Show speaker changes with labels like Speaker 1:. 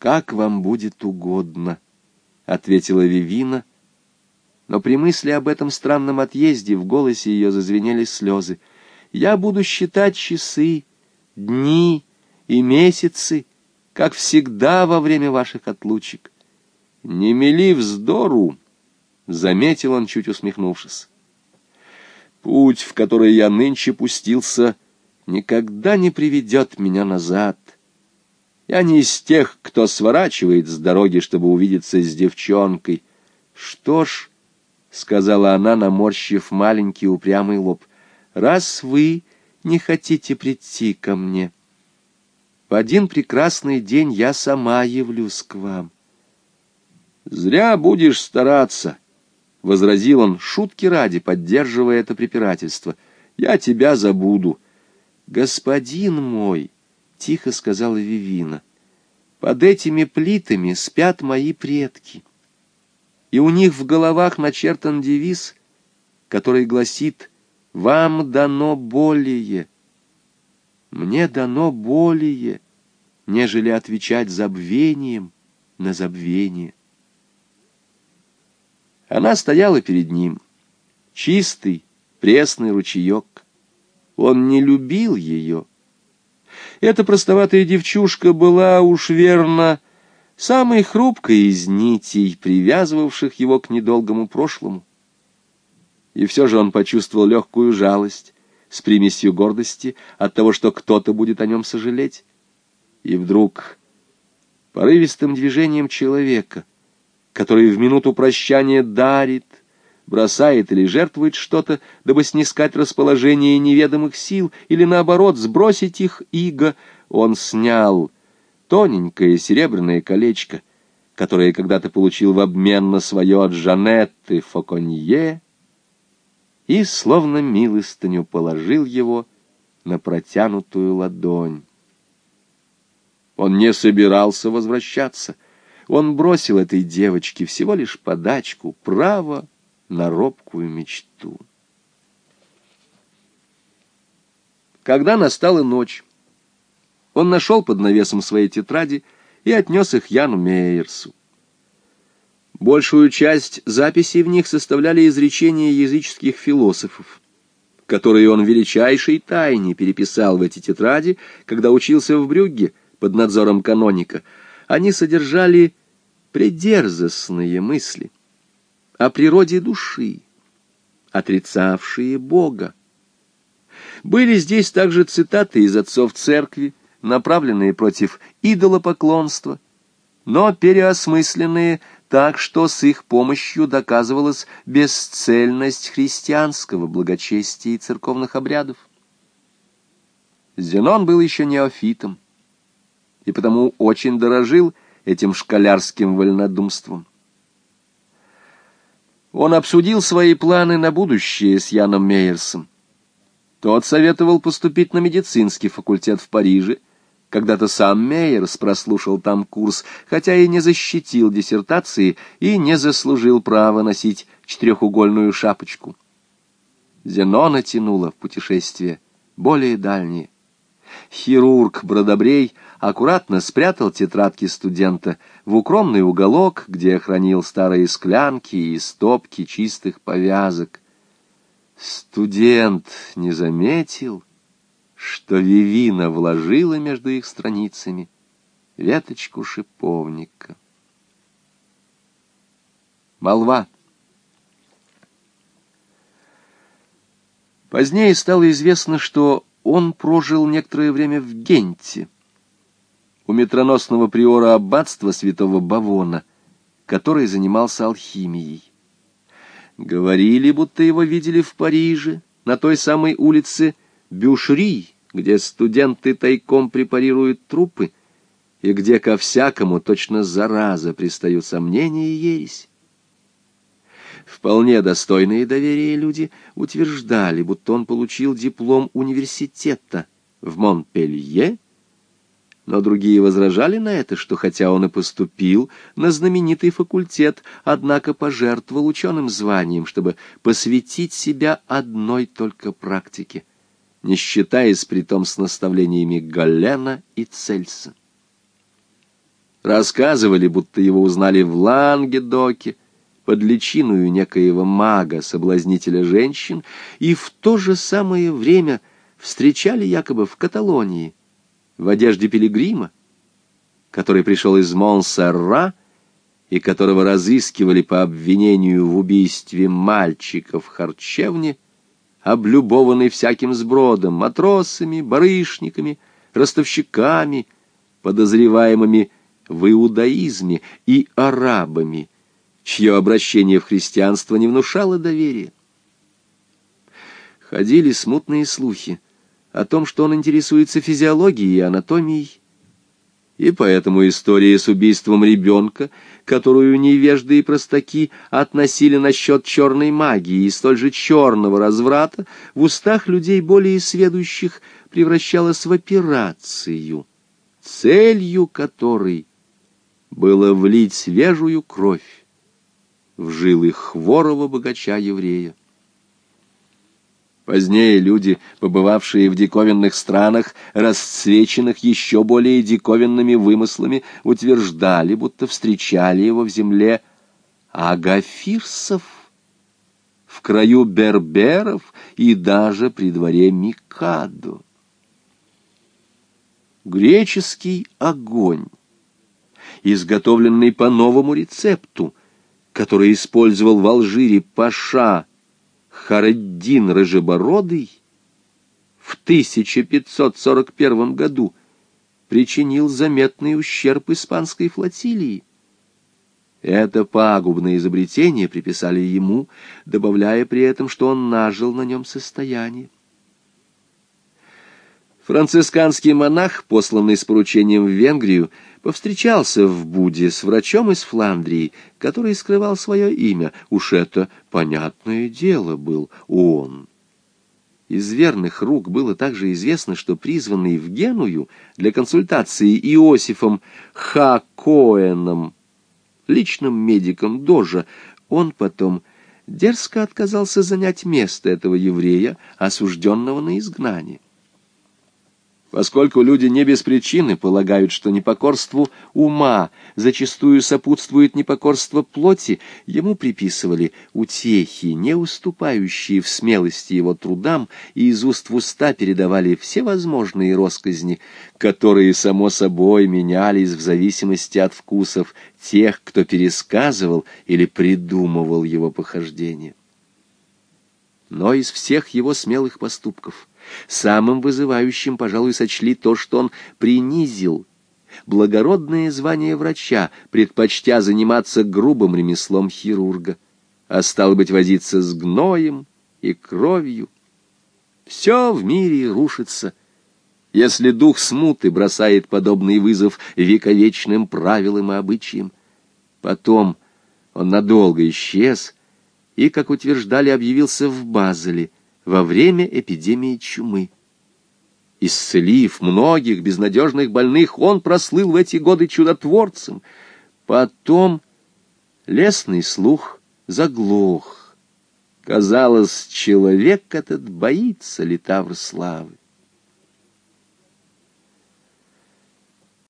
Speaker 1: «Как вам будет угодно», — ответила Вивина, но при мысли об этом странном отъезде в голосе ее зазвенели слезы. «Я буду считать часы, дни и месяцы, как всегда во время ваших отлучек». «Не мели вздору», — заметил он, чуть усмехнувшись. «Путь, в который я нынче пустился, никогда не приведет меня назад». Я не из тех, кто сворачивает с дороги, чтобы увидеться с девчонкой. Что ж, — сказала она, наморщив маленький упрямый лоб, — раз вы не хотите прийти ко мне, в один прекрасный день я сама явлюсь к вам. Зря будешь стараться, — возразил он, шутки ради, поддерживая это препирательство. Я тебя забуду. Господин мой! — тихо сказала Вивина. Под этими плитами спят мои предки. И у них в головах начертан девиз, который гласит «Вам дано более». Мне дано более, нежели отвечать забвением на забвение. Она стояла перед ним, чистый, пресный ручеек. Он не любил ее, эта простоватая девчушка была уж верно самой хрупкой из нитей, привязывавших его к недолгому прошлому. И все же он почувствовал легкую жалость с примесью гордости от того, что кто-то будет о нем сожалеть. И вдруг порывистым движением человека, который в минуту прощания дарит, бросает или жертвует что-то, дабы снискать расположение неведомых сил, или, наоборот, сбросить их иго, он снял тоненькое серебряное колечко, которое когда-то получил в обмен на свое от Жанетты Фоконье, и, словно милостыню, положил его на протянутую ладонь. Он не собирался возвращаться. Он бросил этой девочке всего лишь подачку, право на робкую мечту. Когда настала ночь, он нашел под навесом своей тетради и отнес их Яну Мейерсу. Большую часть записей в них составляли изречения языческих философов, которые он в величайшей тайне переписал в эти тетради, когда учился в Брюгге под надзором каноника. Они содержали предерзостные мысли — о природе души, отрицавшие Бога. Были здесь также цитаты из отцов церкви, направленные против идолопоклонства, но переосмысленные так, что с их помощью доказывалась бесцельность христианского благочестия и церковных обрядов. Зенон был еще неофитом, и потому очень дорожил этим школярским вольнодумством. Он обсудил свои планы на будущее с Яном Мейерсом. Тот советовал поступить на медицинский факультет в Париже. Когда-то сам Мейерс прослушал там курс, хотя и не защитил диссертации и не заслужил права носить четырехугольную шапочку. Зенона тянуло в путешествие более дальние. Хирург Бродобрей аккуратно спрятал тетрадки студента в укромный уголок, где хранил старые склянки и стопки чистых повязок. Студент не заметил, что Вивина вложила между их страницами веточку шиповника. Молва. Позднее стало известно, что он прожил некоторое время в Генте, у метроносного приора аббатства святого Бавона, который занимался алхимией. Говорили, будто его видели в Париже, на той самой улице Бюшри, где студенты тайком препарируют трупы, и где ко всякому точно зараза пристают сомнения и ересь. Вполне достойные доверия люди утверждали, будто он получил диплом университета в Монпелье, но другие возражали на это, что хотя он и поступил на знаменитый факультет, однако пожертвовал ученым званием, чтобы посвятить себя одной только практике, не считаясь при том с наставлениями Галлена и Цельса. Рассказывали, будто его узнали в Лангедоке, под личиную некоего мага, соблазнителя женщин, и в то же самое время встречали якобы в Каталонии, в одежде пилигрима, который пришел из Монсерра и которого разыскивали по обвинению в убийстве мальчика в харчевне, облюбованный всяким сбродом, матросами, барышниками, ростовщиками, подозреваемыми в иудаизме и арабами, чье обращение в христианство не внушало доверия. Ходили смутные слухи о том, что он интересуется физиологией и анатомией, и поэтому история с убийством ребенка, которую невежды и простаки относили насчет черной магии и столь же черного разврата, в устах людей более сведущих превращалась в операцию, целью которой было влить свежую кровь в жилы хворого богача-еврея. Позднее люди, побывавшие в диковинных странах, расцвеченных еще более диковинными вымыслами, утверждали, будто встречали его в земле агафирсов, в краю берберов и даже при дворе Микадо. Греческий огонь, изготовленный по новому рецепту, который использовал в Алжире Паша Хареддин Рыжебородый в 1541 году причинил заметный ущерб испанской флотилии. Это пагубное изобретение приписали ему, добавляя при этом, что он нажил на нем состояние. Францисканский монах, посланный с поручением в Венгрию, повстречался в Буде с врачом из Фландрии, который скрывал свое имя. Уж это, понятное дело, был он. Из верных рук было также известно, что призванный в Геную для консультации Иосифом Хакоэном, личным медиком Дожа, он потом дерзко отказался занять место этого еврея, осужденного на изгнание. Поскольку люди не без причины полагают, что непокорству ума зачастую сопутствует непокорство плоти, ему приписывали утехи, не уступающие в смелости его трудам, и из уст в уста передавали всевозможные росказни, которые, само собой, менялись в зависимости от вкусов тех, кто пересказывал или придумывал его похождения. Но из всех его смелых поступков — Самым вызывающим, пожалуй, сочли то, что он принизил благородное звание врача, предпочтя заниматься грубым ремеслом хирурга, а стал быть возиться с гноем и кровью. Все в мире рушится, если дух смуты бросает подобный вызов вековечным правилам и обычаям. Потом он надолго исчез и, как утверждали, объявился в Базеле — во время эпидемии чумы. Исцелив многих безнадежных больных, он прослыл в эти годы чудотворцем. Потом лесный слух заглох. Казалось, человек этот боится литавр славы.